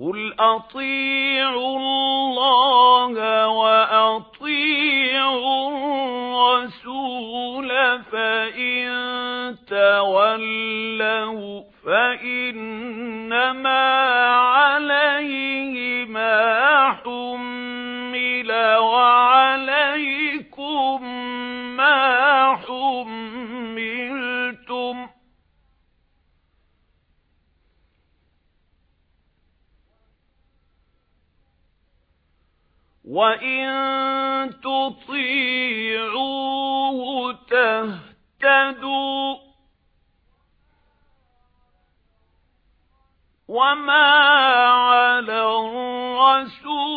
قُلْ أَطِيعُوا اللَّهَ وَأَطِيعُوا الرَّسُولَ فَإِن تَوَلَّوْا فَإِنَّمَا عَلَيْهِ مَا حُمِّلَ وَإِن تُطِيعُوهُ تَهْتَدُوا وَمَا عَلَى الرَّسُولِ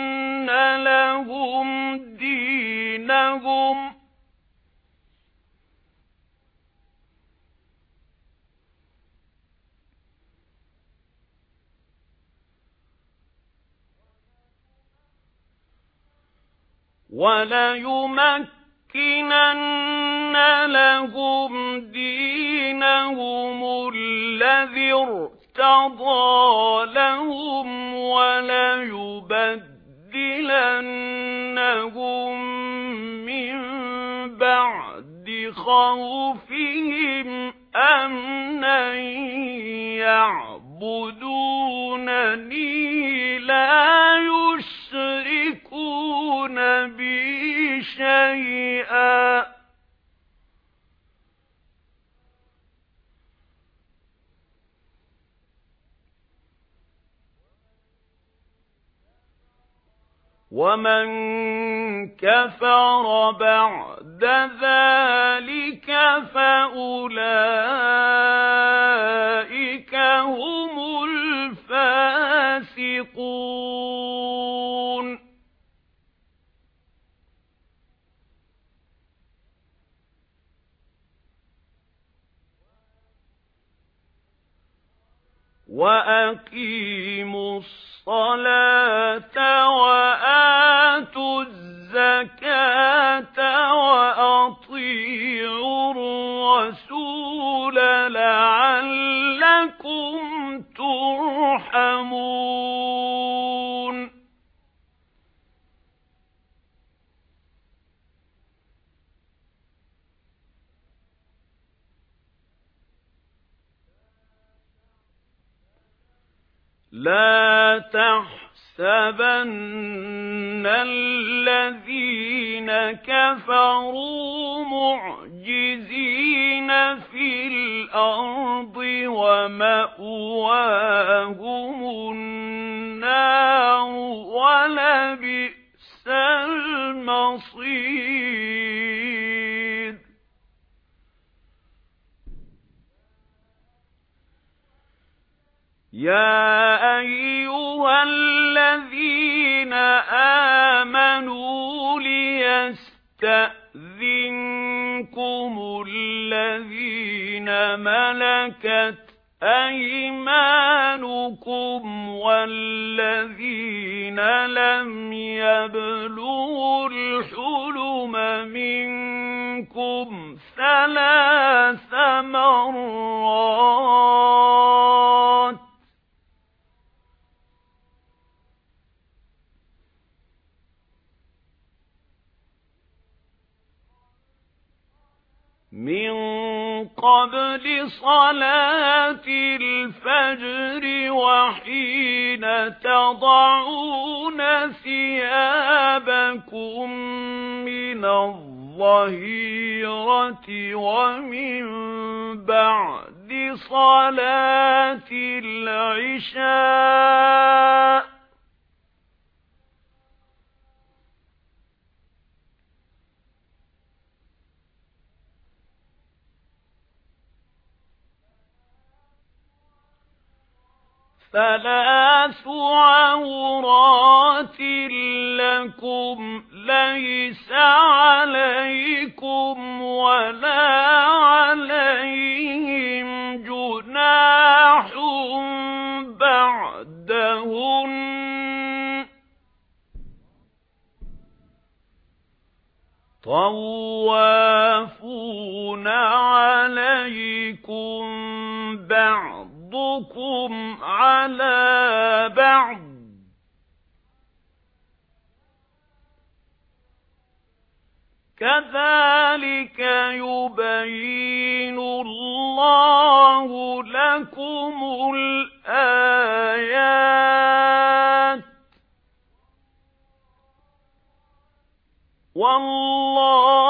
وَلَيُمَكِّنَنَّ لَهُمْ دِينَهُمُ الَّذِي ارْتَضَىٰ لَهُمْ وَلَيُبَدِّلَنَّهُم مِّن بَعْدِ خَوْفِهِمْ أَمْنًا يَعْبُدُونَنِي لَا وَمَن كَفَرَ بَعْدَ ذَلِكَ فَأُولَئِكَ هُمُ الْفَاسِقُونَ وَأَقِيمُوا الصَّلَاةَ وَآتُوا الزَّكَاةَ وَأَطِيعُوا الرَّسُولَ لَعَلَّكُمْ تُرْحَمُونَ. لَا تَحْسَبَنَّ الَّذِينَ كَفَرُوا مُعْجِزِينَ فِي الْأَرْضِ وَمَأْوَاهُمُ النَّارُ وَلَبِئْسَ الْمَصِيرُ. أَيُّهَا الَّذِينَ آمَنُوا لِيَسْتَأْذِنكُمُ الَّذِينَ مَلَكَتْ أَيْمَانُكُمْ وَالَّذِينَ لَمْ يَبْلُغُوا الْحُلُمَ مِنكُمْ ثَلَاثَ مَرَّاتٍ مِنْ قَبْلِ لصلاة الفجر وحين تضعون ثيابكم من الظهيرة ومن بعد صلاة العشاء ثلاث عورات لكم ليس عليكم ولا عليهم جناح بعدهن. طوافون عليكم بَعْضُكُمْ عَلَى بَعْضٍ. كَذَلِكَ يُبَيِّنُ اللَّهُ لَكُمُ الْآيَاتِ. وَاللَّهُ